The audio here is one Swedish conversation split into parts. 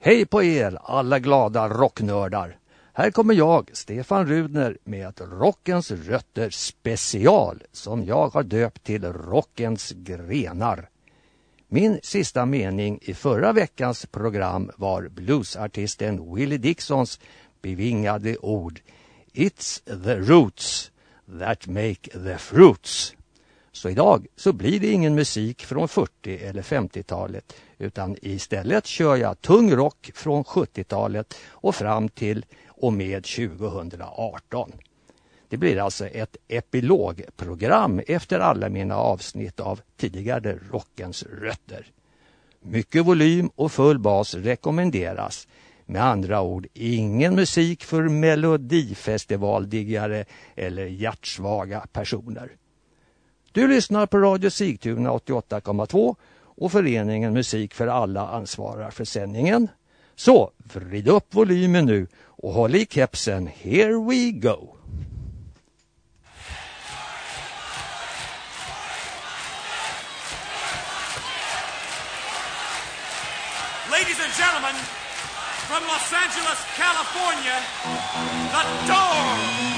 Hej på er alla glada rocknördar! Här kommer jag, Stefan Rudner, med ett Rockens rötter special som jag har döpt till Rockens grenar. Min sista mening i förra veckans program var bluesartisten Willie Dixons bevingade ord It's the roots that make the fruits. Så idag så blir det ingen musik från 40 eller 50-talet utan istället kör jag tung rock från 70-talet och fram till och med 2018. Det blir alltså ett epilogprogram efter alla mina avsnitt av tidigare rockens rötter. Mycket volym och full bas rekommenderas. Med andra ord, ingen musik för melodifestivaldiggare eller hjärtsvaga personer. Du lyssnar på Radio Sigtuna 88,2 och föreningen Musik för alla ansvarar för sändningen. Så vrid upp volymen nu och håll i kepsen. Here we go! Ladies and gentlemen, from Los Angeles, California, the Doors.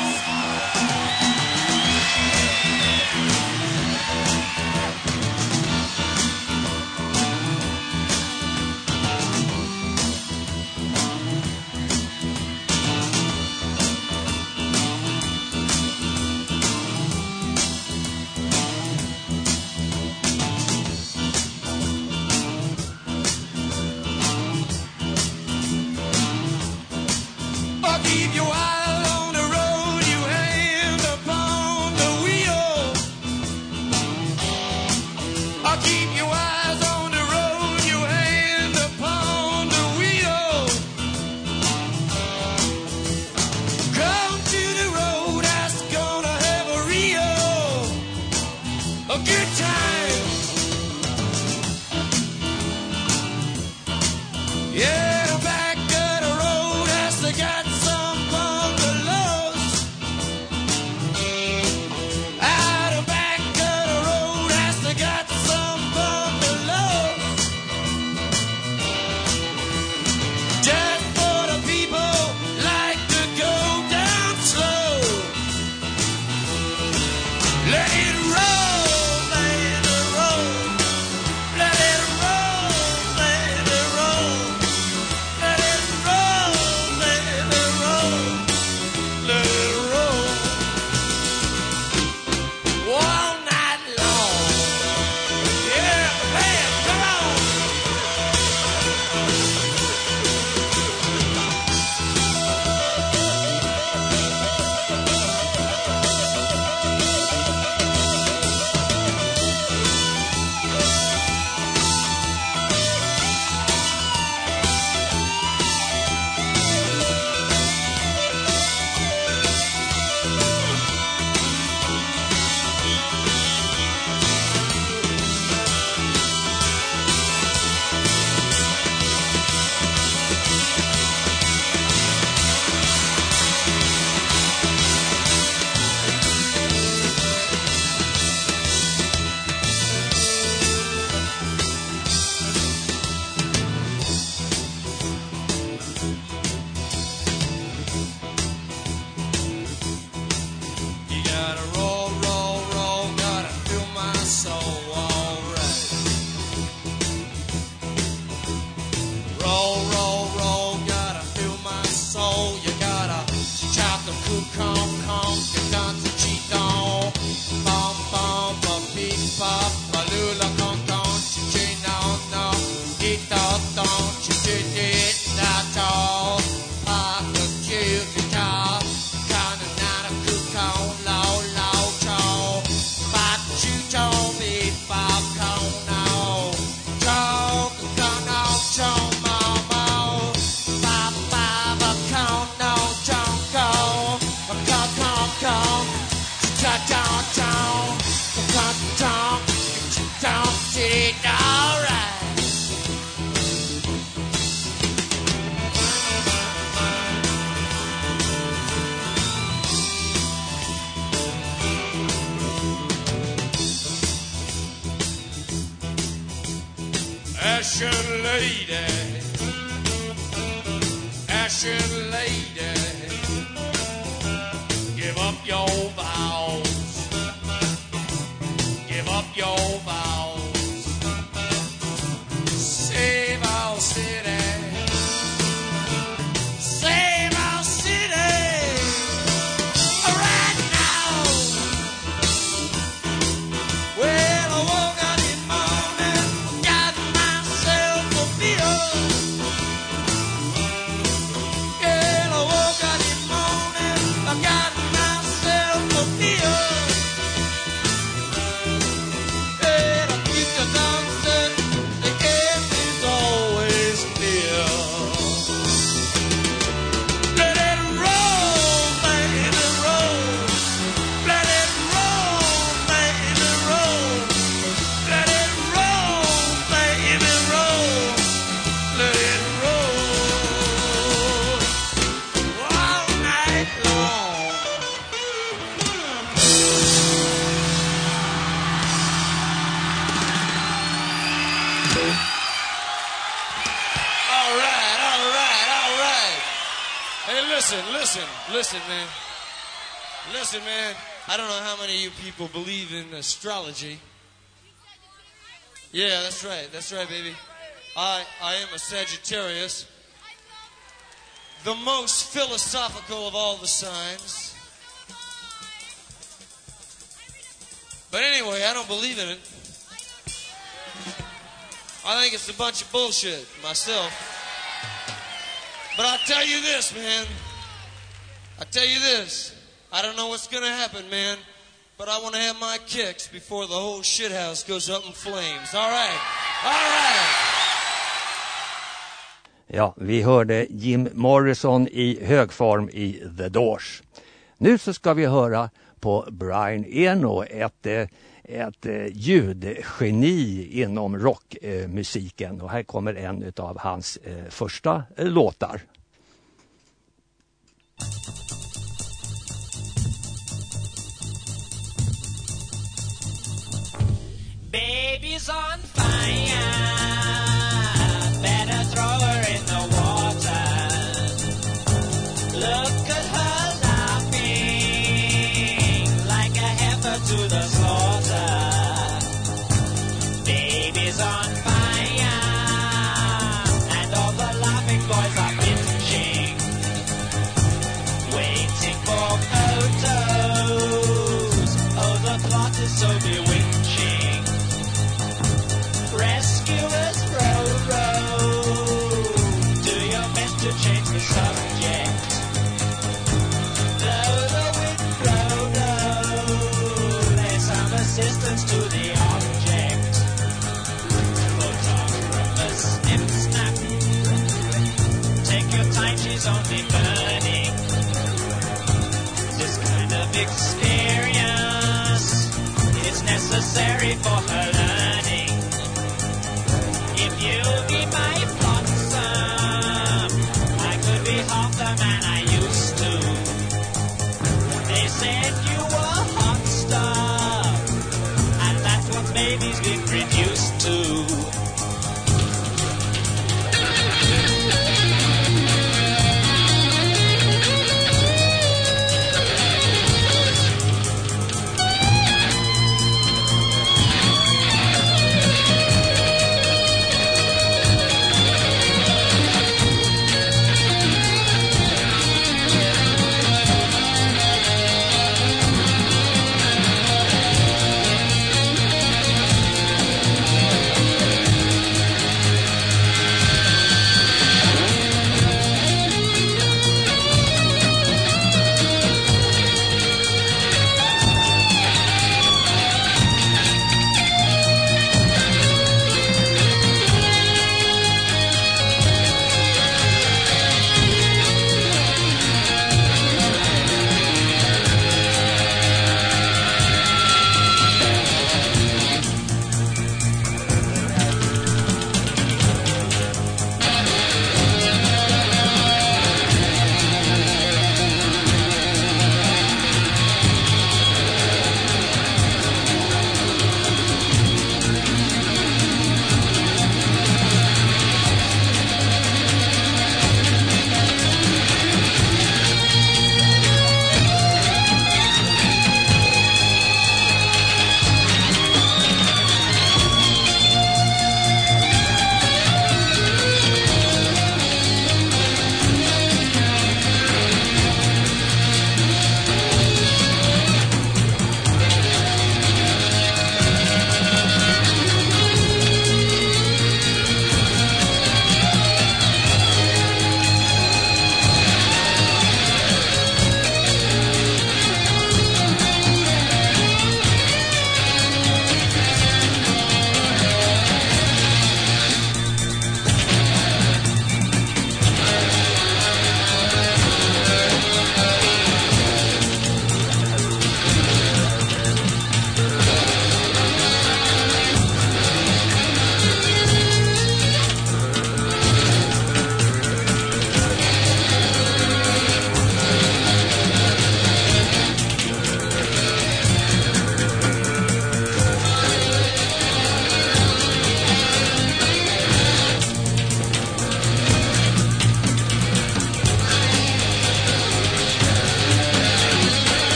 People believe in astrology. Yeah, that's right. That's right, baby. I I am a Sagittarius. The most philosophical of all the signs. But anyway, I don't believe in it. I think it's a bunch of bullshit myself. But I'll tell you this, man. I tell you this. I don't know what's gonna happen, man. But I want to have my kicks before the whole shithouse goes up in flames. All right. All right. Ja, vi hörde Jim Morrison i högform i The Doors. Nu så ska vi höra på Brian Eno, ett, eh, ett eh, ljudgeni inom rockmusiken. Och här kommer en av hans eh, första låtar. Miami. Necessary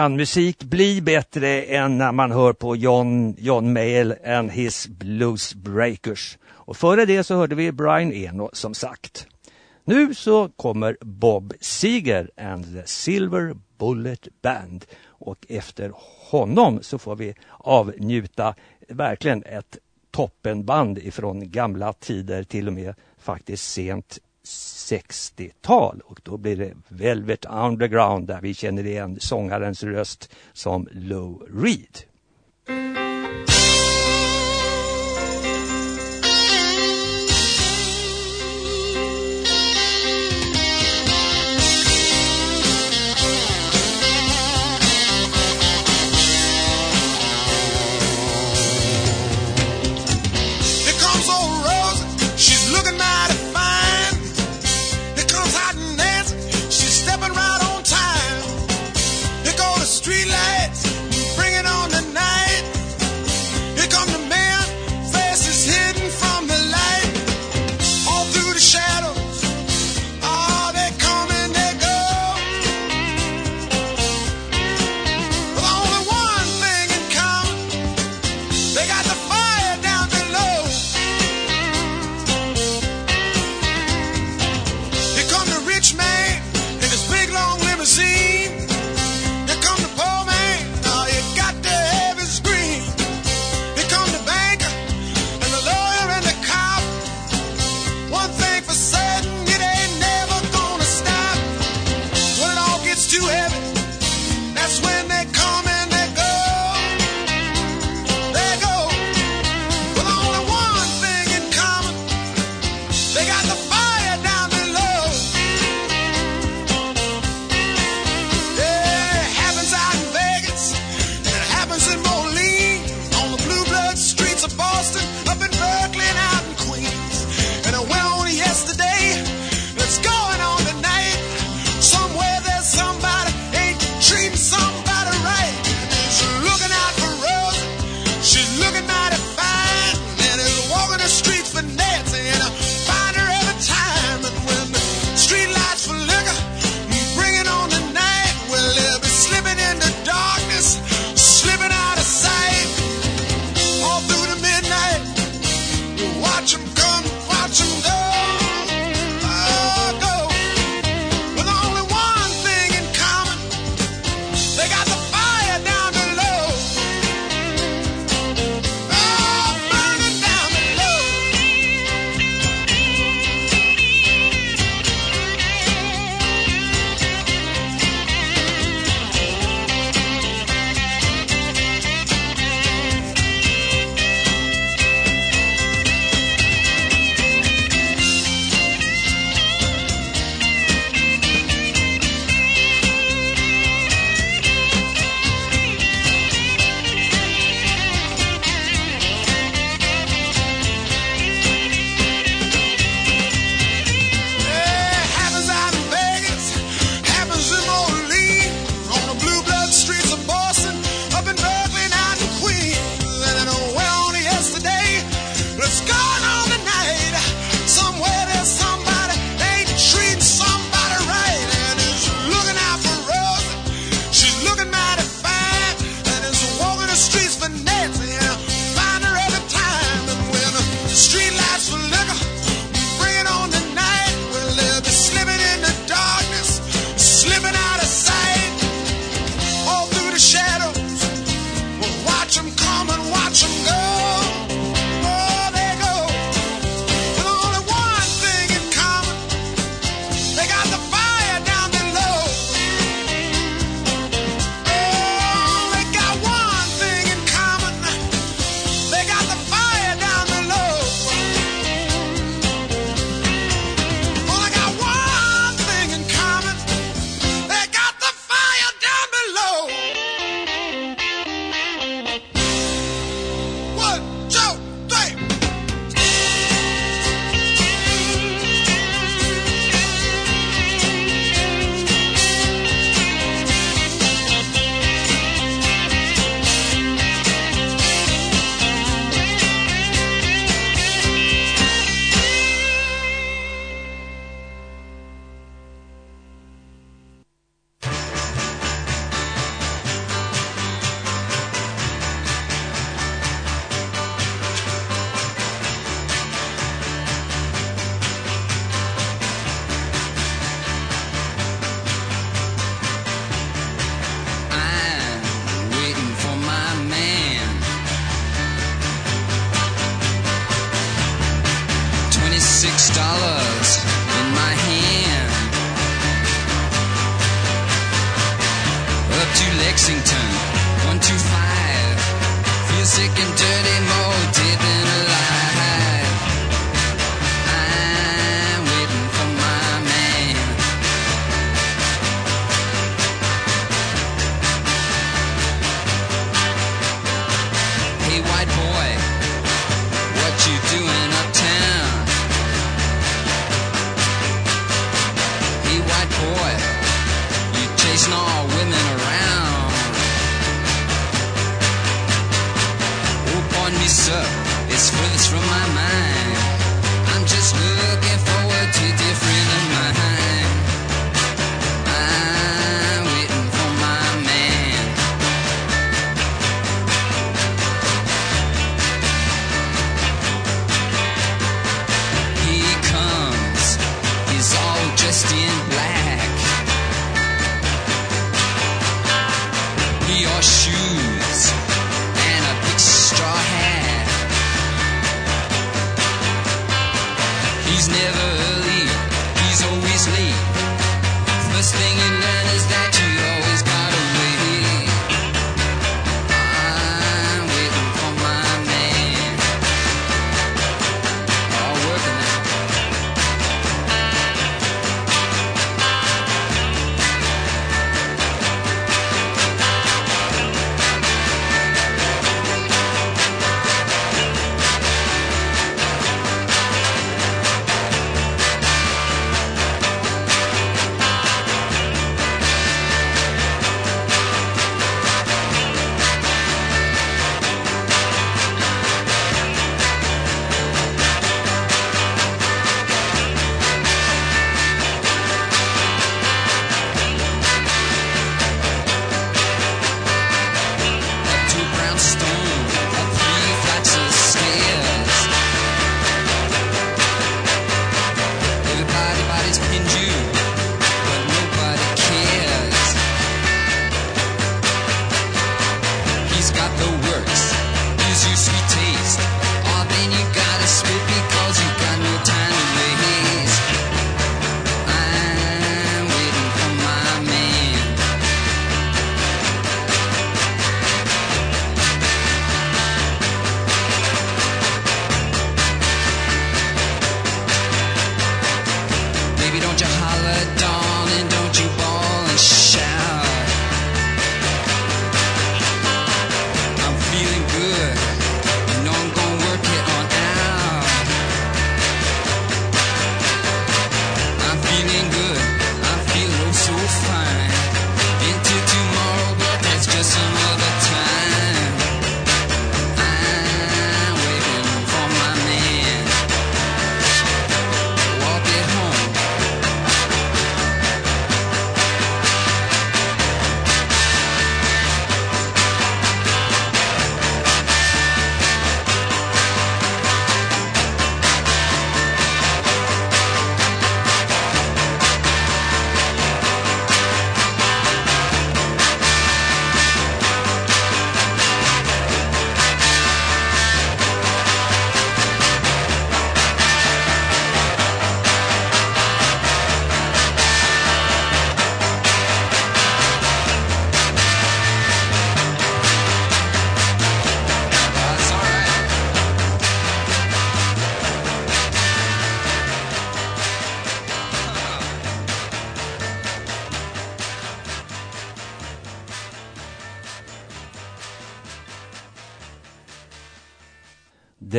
kan musik bli bättre än när man hör på John, John Mayall and his Blues Breakers? Och före det så hörde vi Brian Eno som sagt. Nu så kommer Bob Seger and the Silver Bullet Band och efter honom så får vi avnjuta verkligen ett toppenband ifrån gamla tider till och med faktiskt sent 60-tal och då blir det Velvet Underground där vi känner igen sångarens röst som Lou Reed.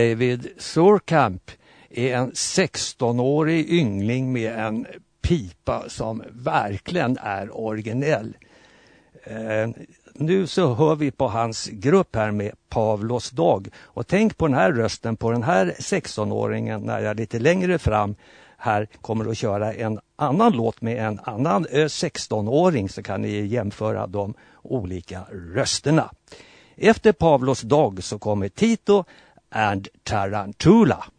David Surkamp är en 16-årig yngling med en pipa som verkligen är originell. Eh, nu så hör vi på hans grupp här med Pavlos dag. Och tänk på den här rösten på den här 16-åringen när jag lite längre fram här kommer att köra en annan låt med en annan eh, 16-åring så kan ni jämföra de olika rösterna. Efter Pavlos dag så kommer Tito and Tarantula.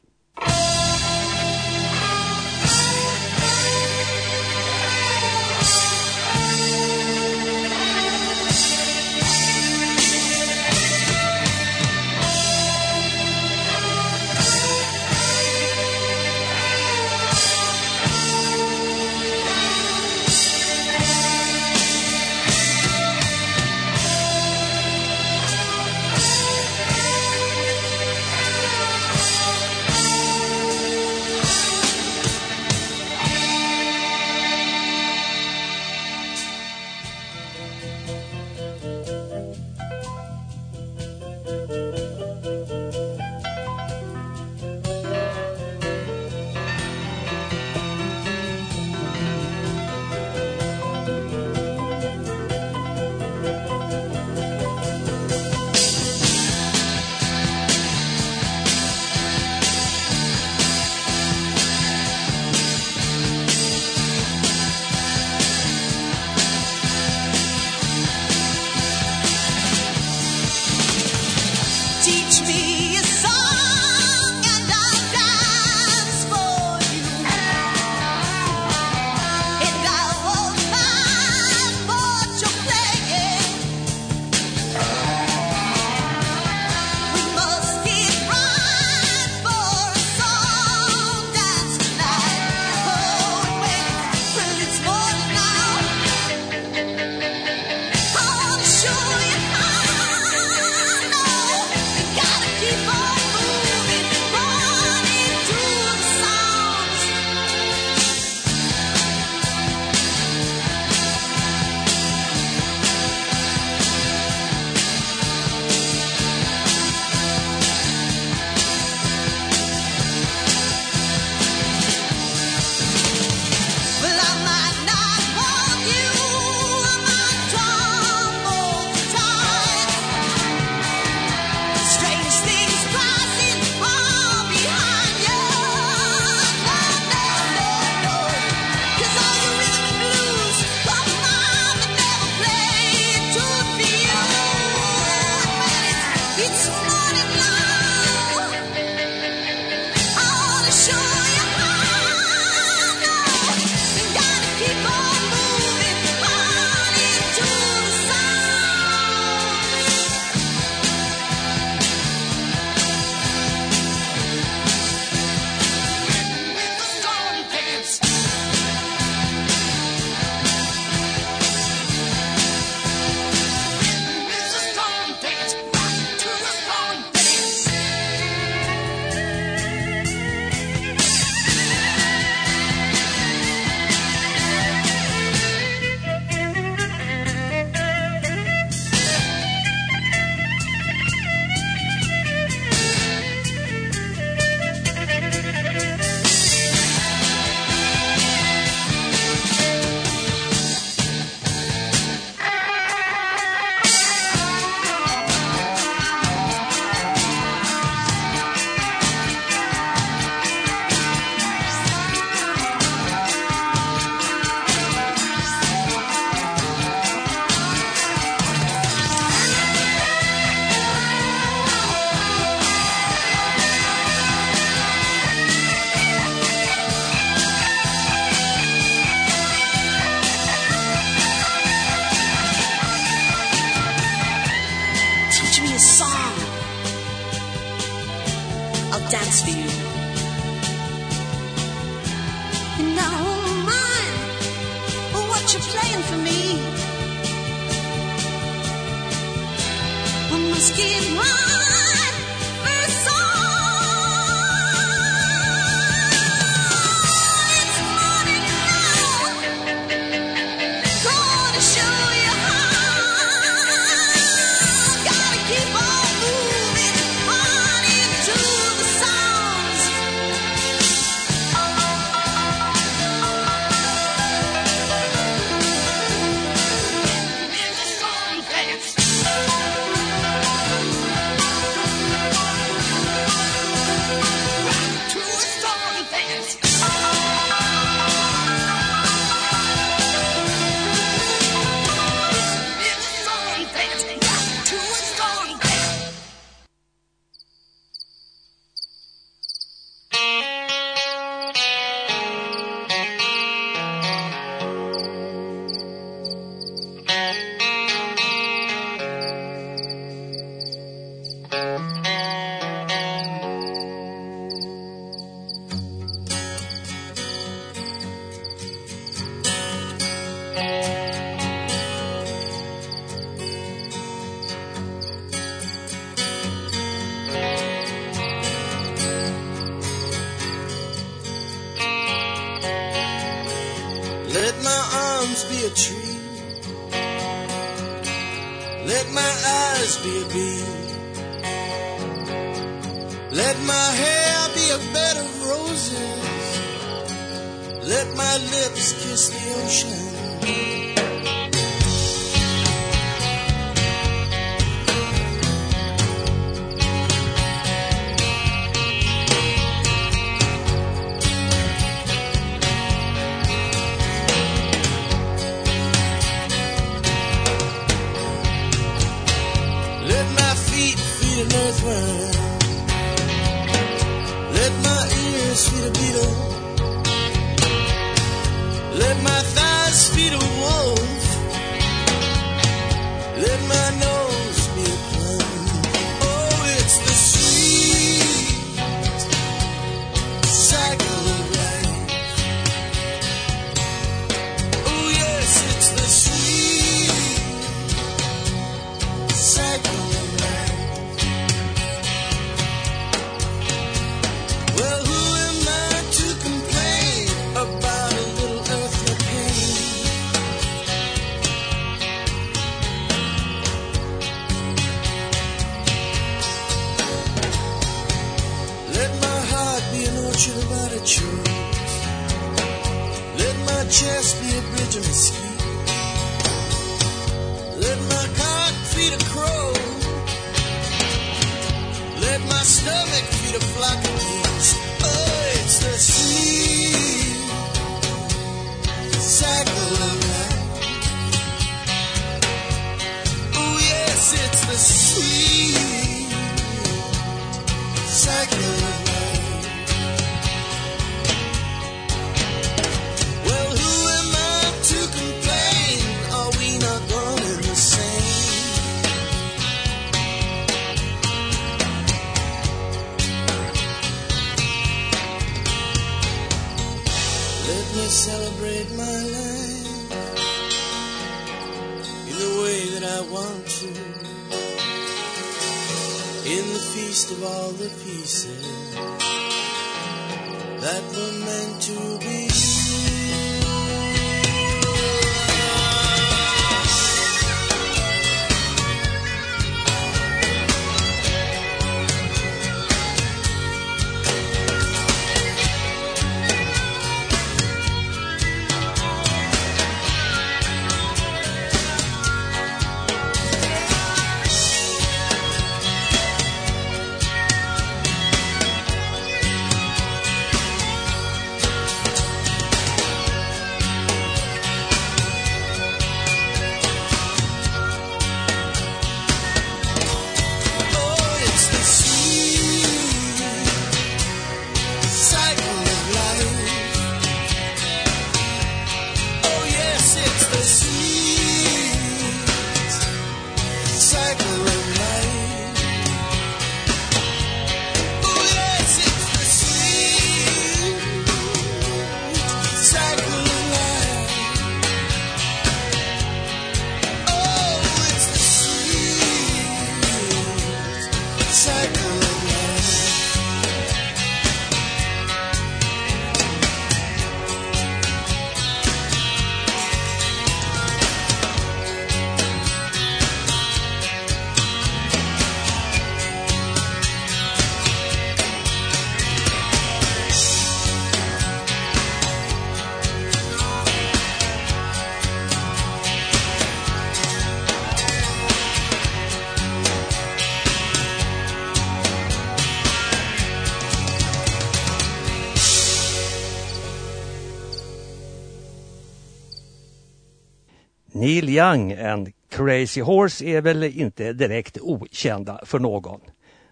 Young and Crazy Horse är väl inte direkt okända för någon.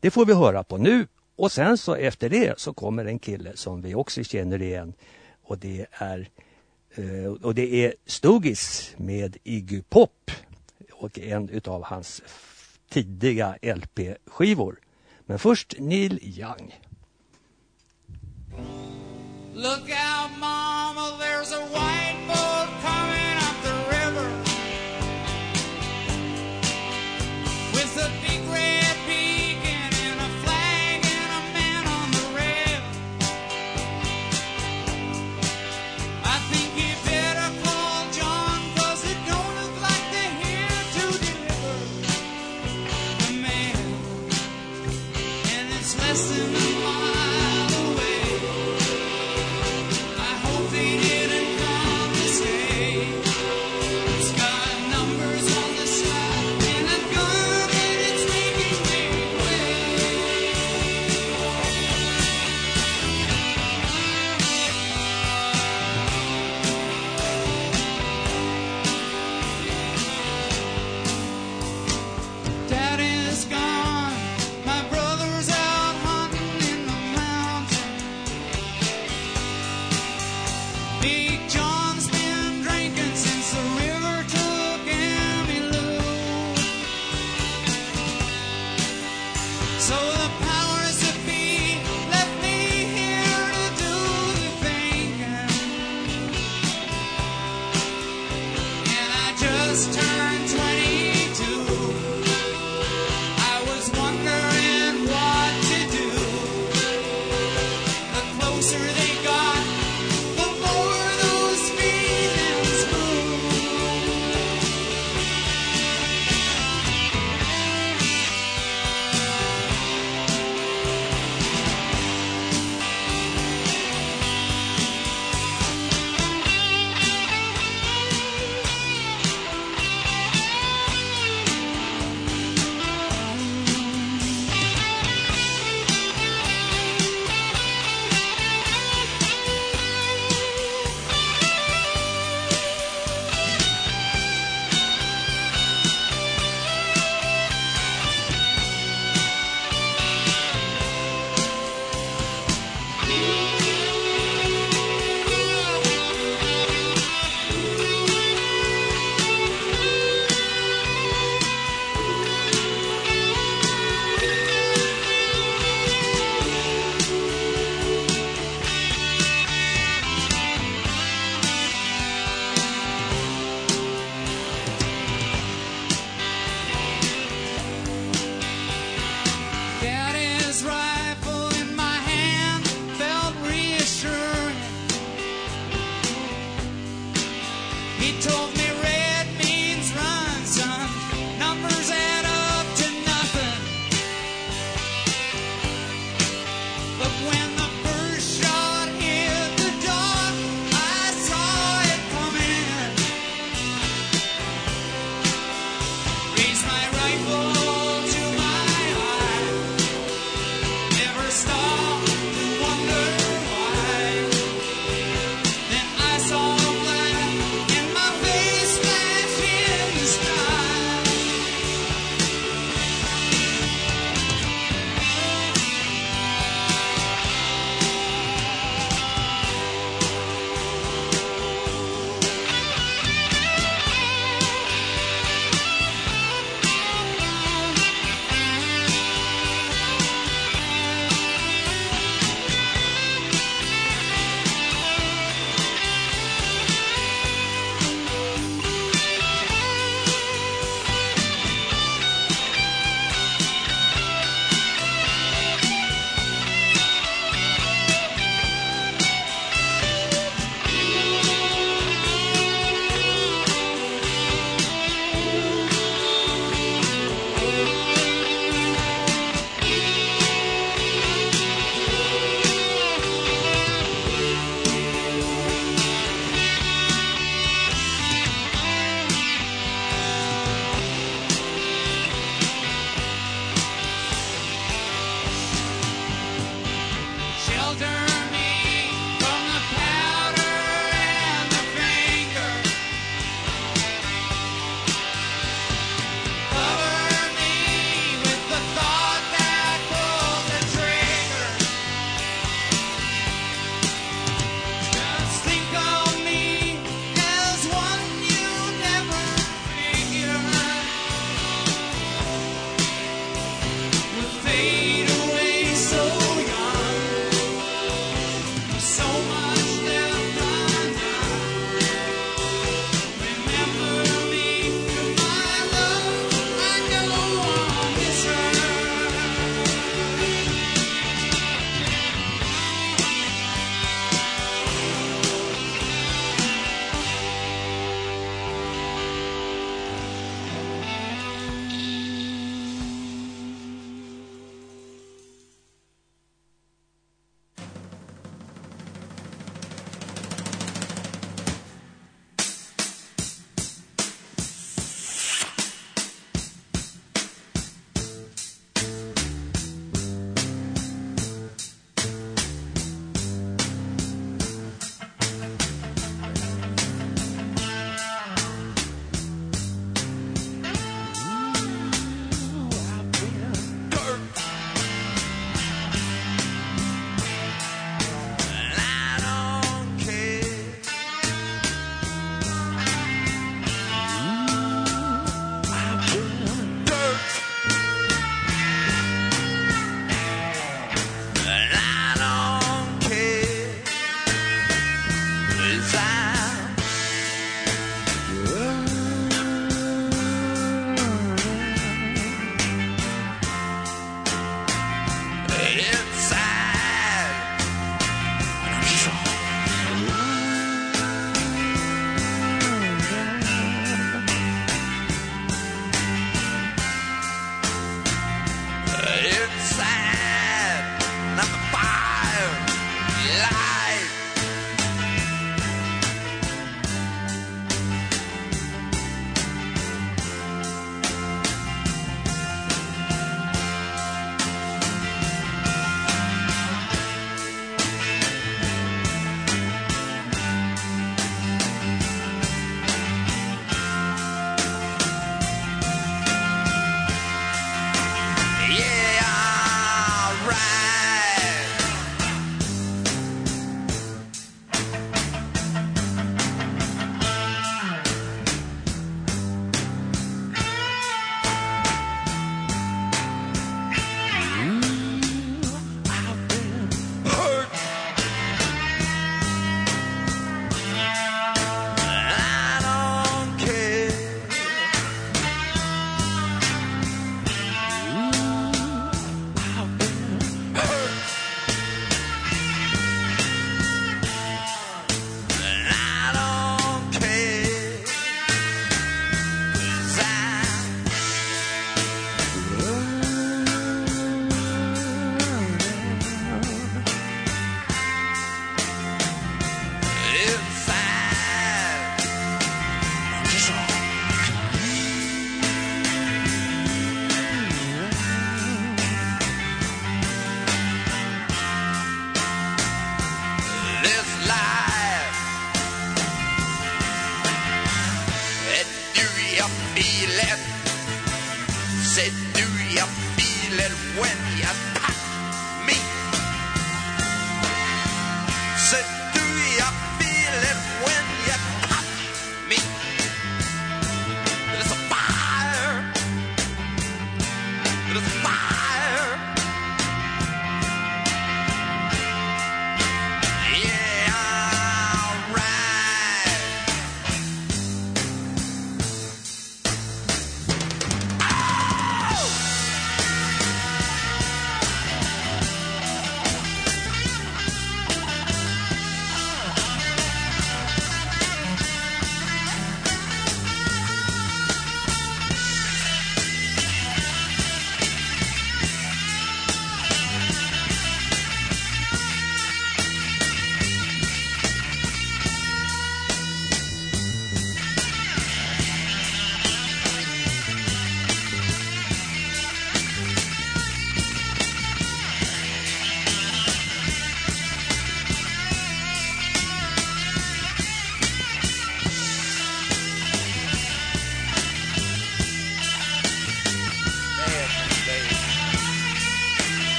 Det får vi höra på nu och sen så efter det så kommer en kille som vi också känner igen och det är, eh, och det är Stugis med Iggy Pop och en utav hans tidiga LP-skivor. Men först Neil Young. Look out mama, there's a white boat coming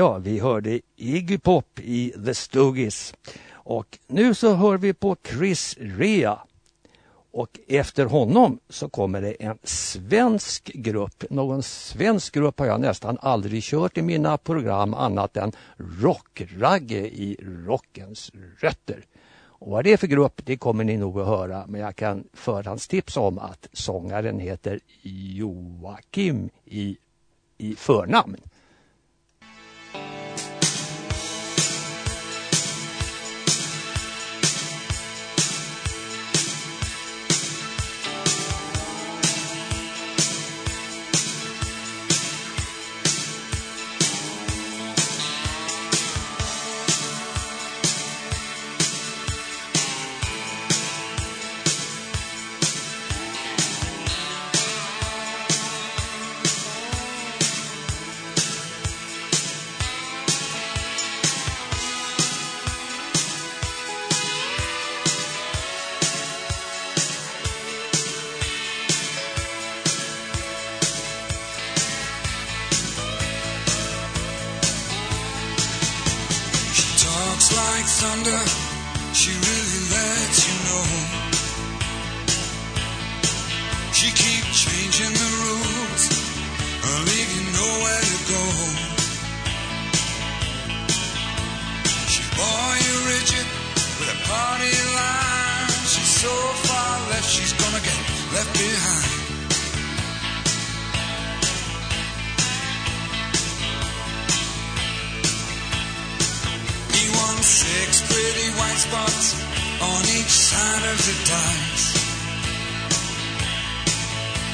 Ja, vi hörde Iggy Pop i The Stooges. Och nu så hör vi på Chris Rea. Och efter honom så kommer det en svensk grupp. Någon svensk grupp har jag nästan aldrig kört i mina program annat än Rockragge i rockens rötter. Och vad det är för grupp det kommer ni nog att höra men jag kan förhandstipsa om att sångaren heter Joakim i, i förnamn. Thunder, she each side of.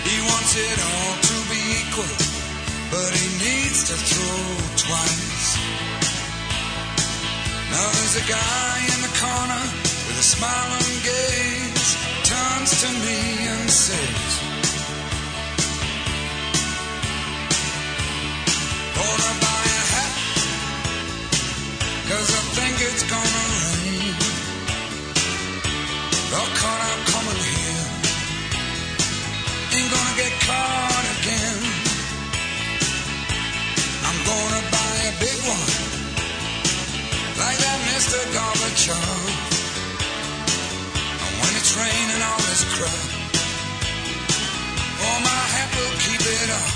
He wants it all to be equal, but he needs to throw twice. Now there's a guy in the corner with a smiling gaze, turns to me and says, Gonna buy a hat Cause I think it's gonna Got caught out coming here. Ain't gonna get caught again. I'm gonna buy a big one. Like that Mr. And when it's raining all this crap. Oh, my hat will keep it off.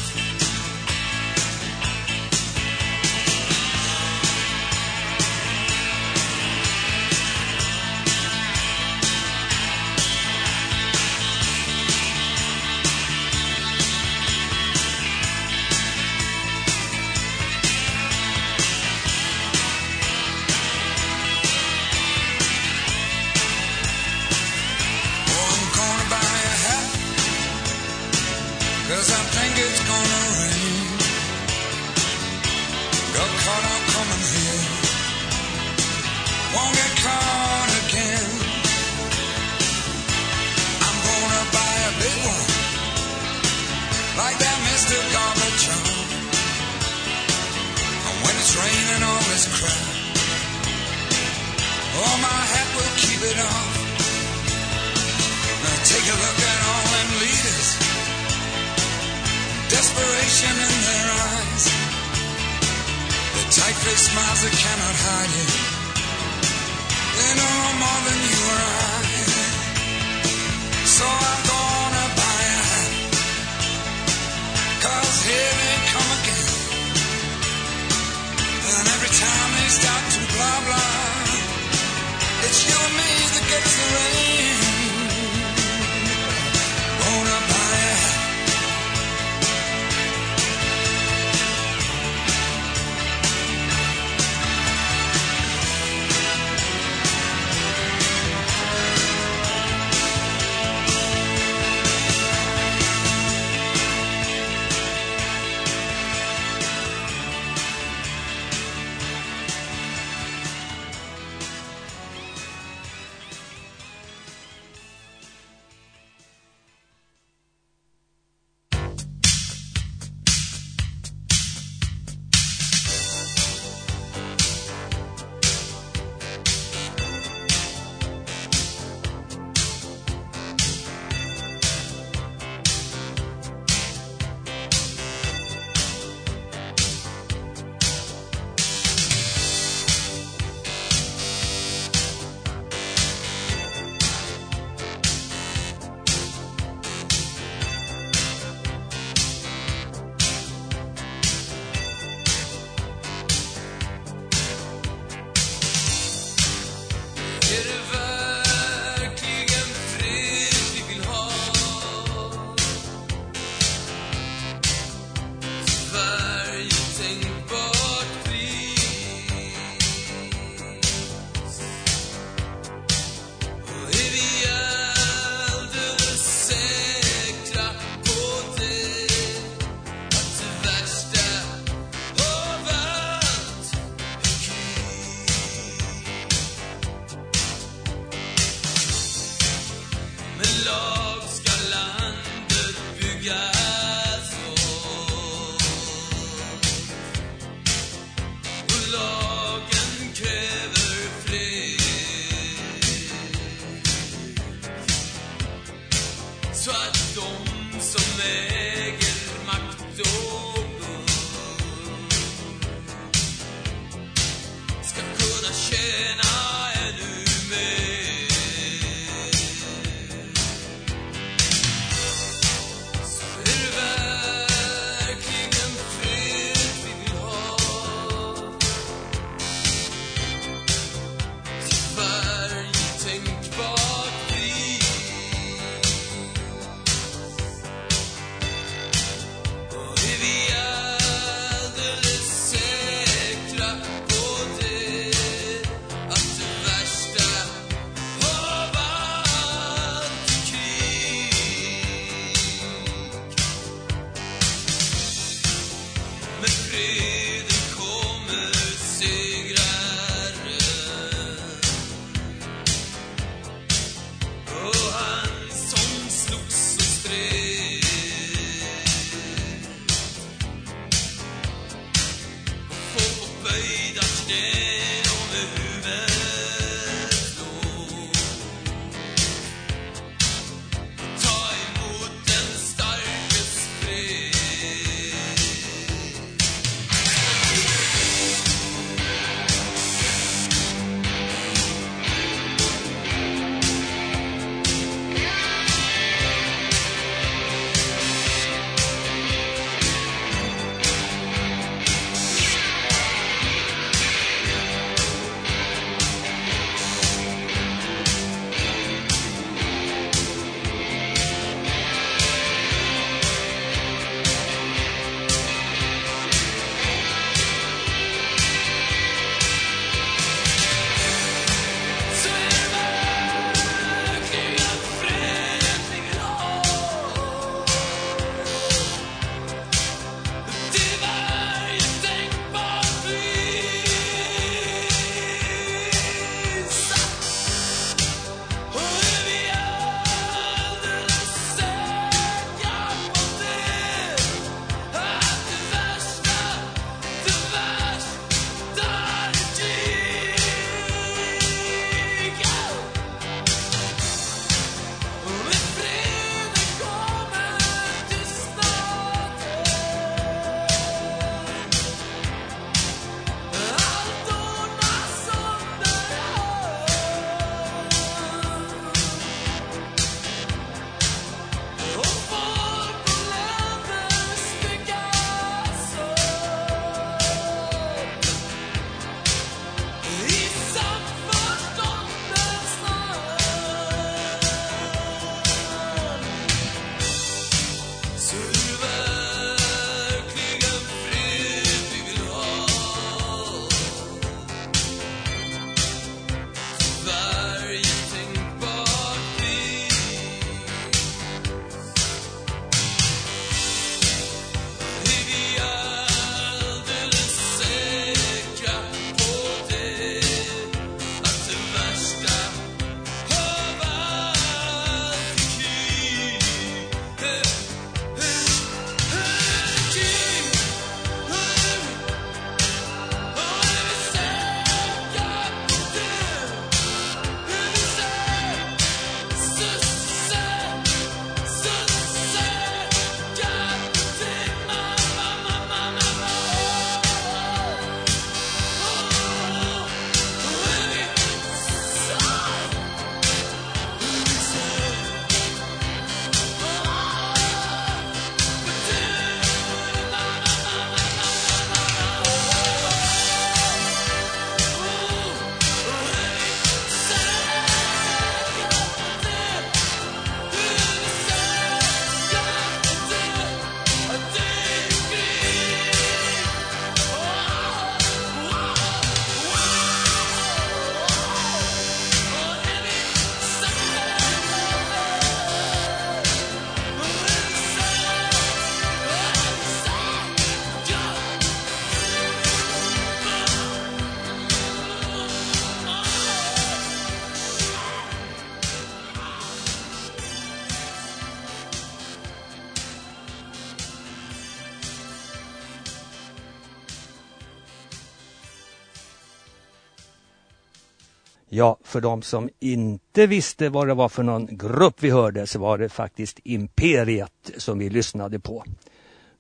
För de som inte visste vad det var för någon grupp vi hörde så var det faktiskt Imperiet som vi lyssnade på.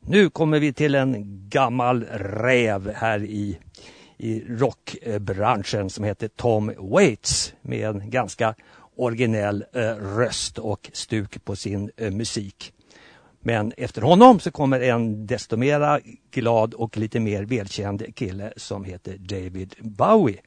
Nu kommer vi till en gammal räv här i, i rockbranschen som heter Tom Waits med en ganska originell eh, röst och stuk på sin eh, musik. Men efter honom så kommer en desto mera glad och lite mer välkänd kille som heter David Bowie.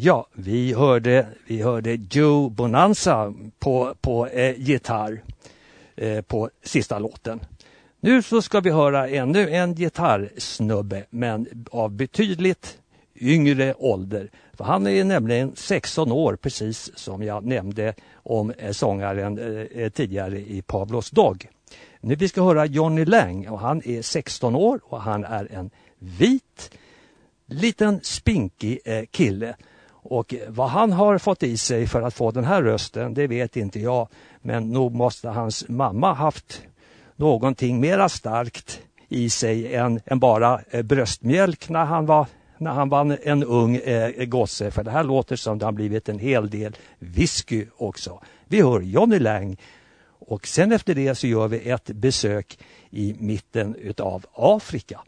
Ja, vi hörde, vi hörde Joe Bonanza på, på eh, gitarr eh, på sista låten. Nu så ska vi höra ännu en gitarrsnubbe men av betydligt yngre ålder. För han är nämligen 16 år precis som jag nämnde om eh, sångaren eh, eh tidigare i Pavlos Dog. Nu vi ska höra Johnny Lang och han är 16 år och han är en vit liten spinkig eh, kille. Och vad han har fått i sig för att få den här rösten, det vet inte jag. Men nog måste hans mamma haft någonting mera starkt i sig än, än bara eh, bröstmjölk när han var när han var en ung eh, gosse. För det här låter som det har blivit en hel del whisky också. Vi hör Johnny Lang och sen efter det så gör vi ett besök i mitten utav Afrika.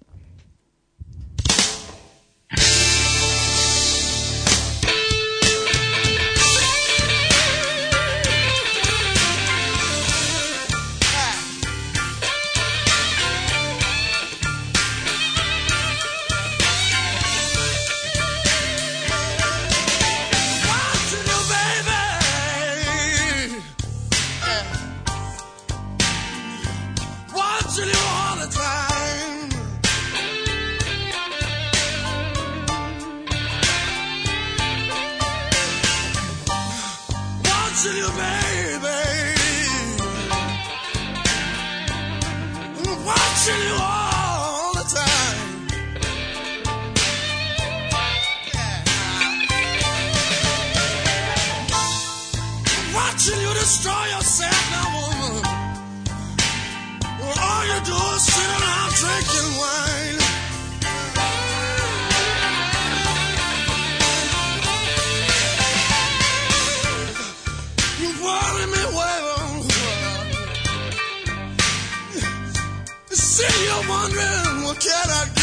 look get our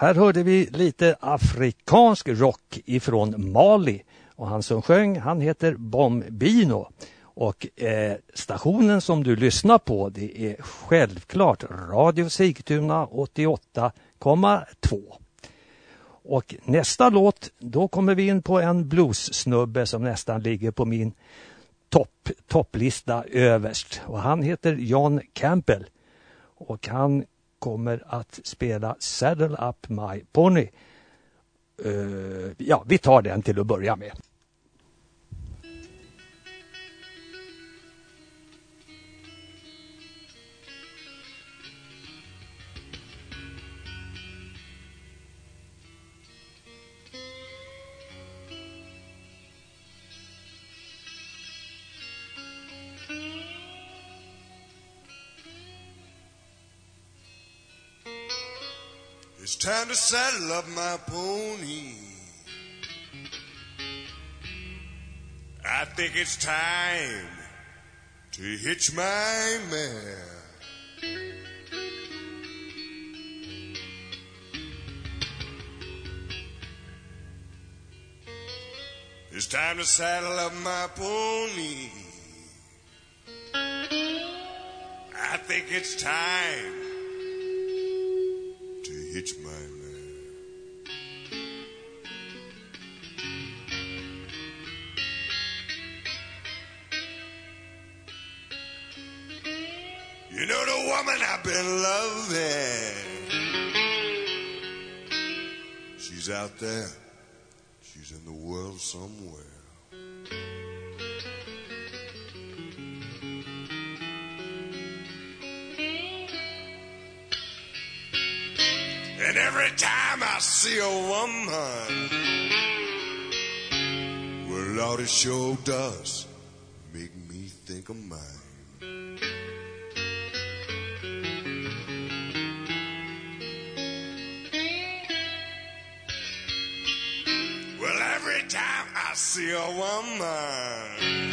här hörde vi lite afrikansk rock ifrån Mali och han som sjöng han heter Bombino. Och eh, stationen som du lyssnar på det är självklart Radio Sigtuna 88,2. Och nästa låt, då kommer vi in på en bluessnubbe som nästan ligger på min topp, topplista överst. Och han heter John Campbell. Och han kommer att spela Saddle Up My Pony. Uh, ja, vi tar den till att börja med. It's time to saddle up my pony. I think it's time to hitch my mare. It's time to saddle up my pony. I think it's time my mare. You know the woman I've been loving. She's out there. She's in the world somewhere. Every time I see a woman, well, Lord, it sure does make me think of mine. Well, every time I see a woman,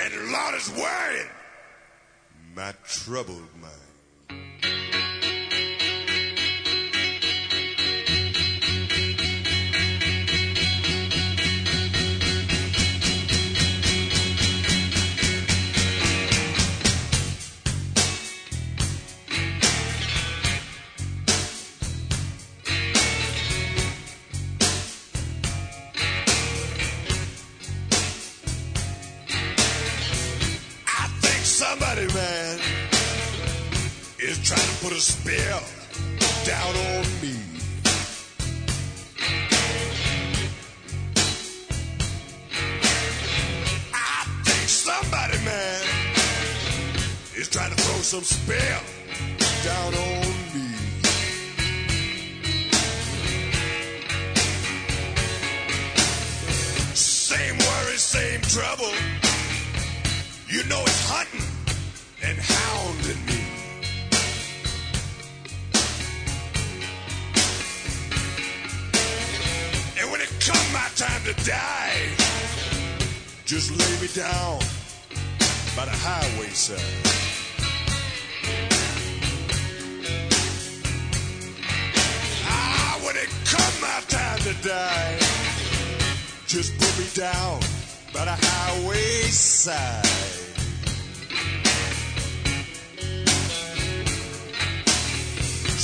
And a lot is worried. My trouble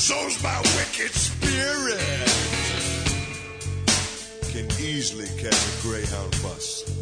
So's my wicked spirit. Can easily catch a Greyhound bus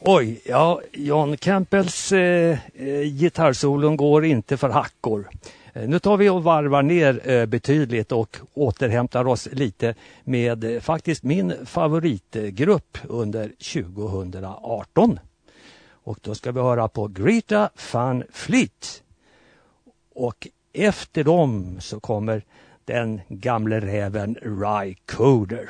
Oj, ja, John Campbells eh, eh, gitarrsolon går inte för hackor. Eh, Nu tar vi och varvar ner eh, betydligt och återhämtar oss lite med eh, faktiskt min favoritgrupp under 2018. Och då ska vi höra på Greta Van Fleet. Och efter dem så kommer den gamle räven Ry Coder.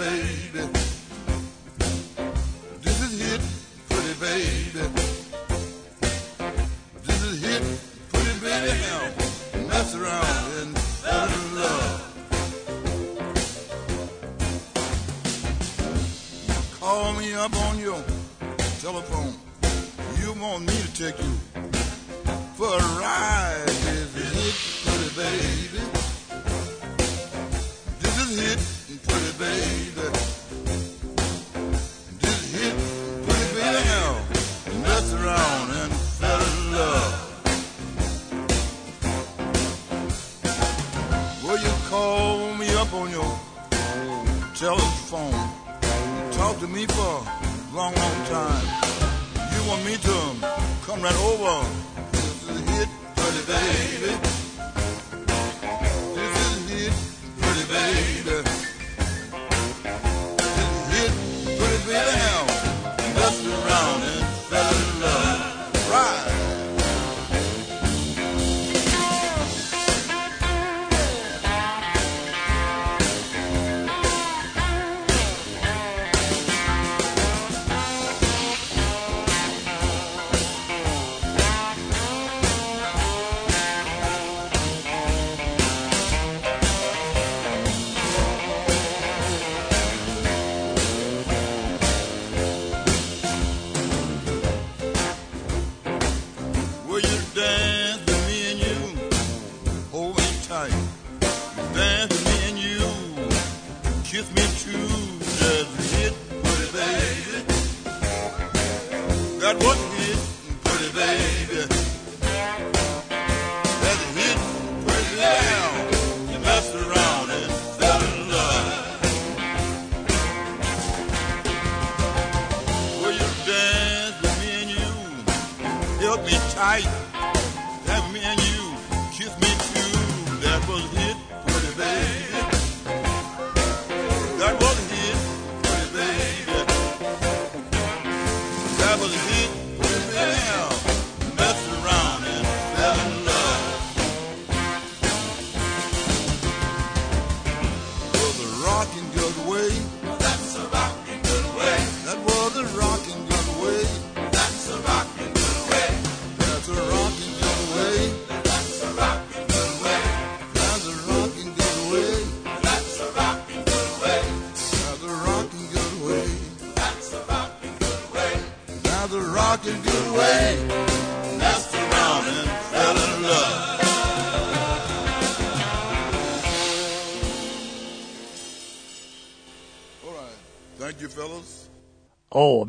baby. This is pretty baby. This is pretty baby. Now mess around and love. You call me up on your telephone. You want me to take you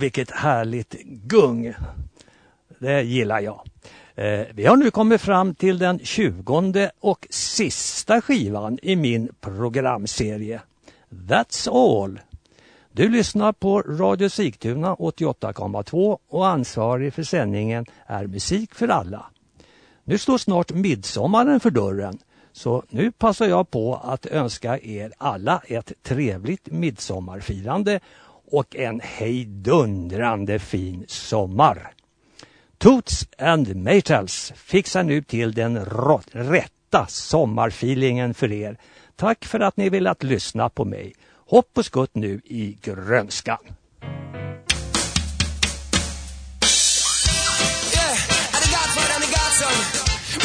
Vilket härligt gung! Det gillar jag. Eh, vi har nu kommit fram till den tjugonde och sista skivan i min programserie. That's all! Du lyssnar på Radio Sigtuna 88,2 och ansvarig för sändningen är Musik för alla. Nu står snart midsommaren för dörren så nu passar jag på att önska er alla ett trevligt midsommarfirande och en hejdundrande fin sommar. Toots and Maytals fixar nu till den rätta sommarfeelingen för er. Tack för att ni velat lyssna på mig. Hopp och skutt nu i grönskan.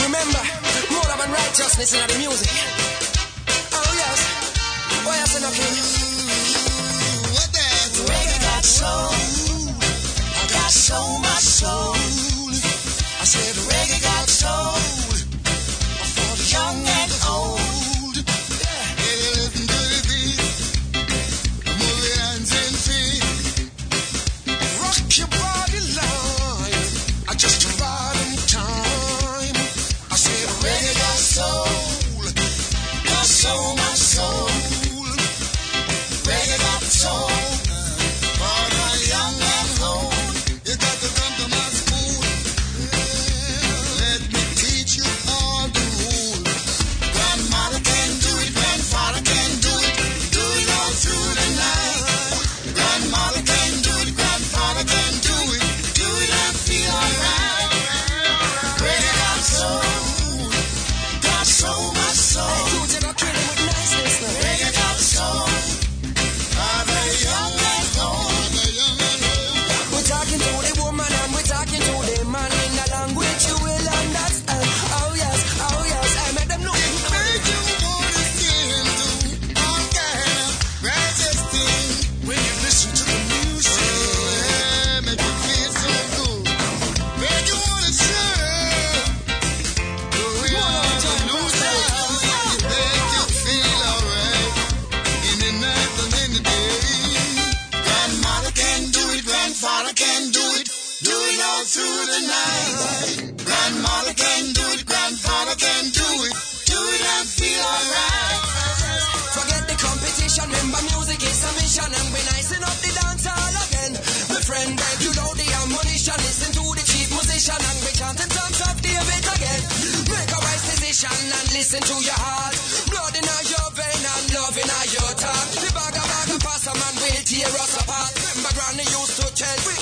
Remember, more than righteousness in the music. Oh yes, oh yes, and okay. soul. I got so much soul. I said reggae got soul. Wise and listen to your heart. Blood in your vein and love in your talk. The bag of bag of pass a man will tear us apart. Remember granny used to tell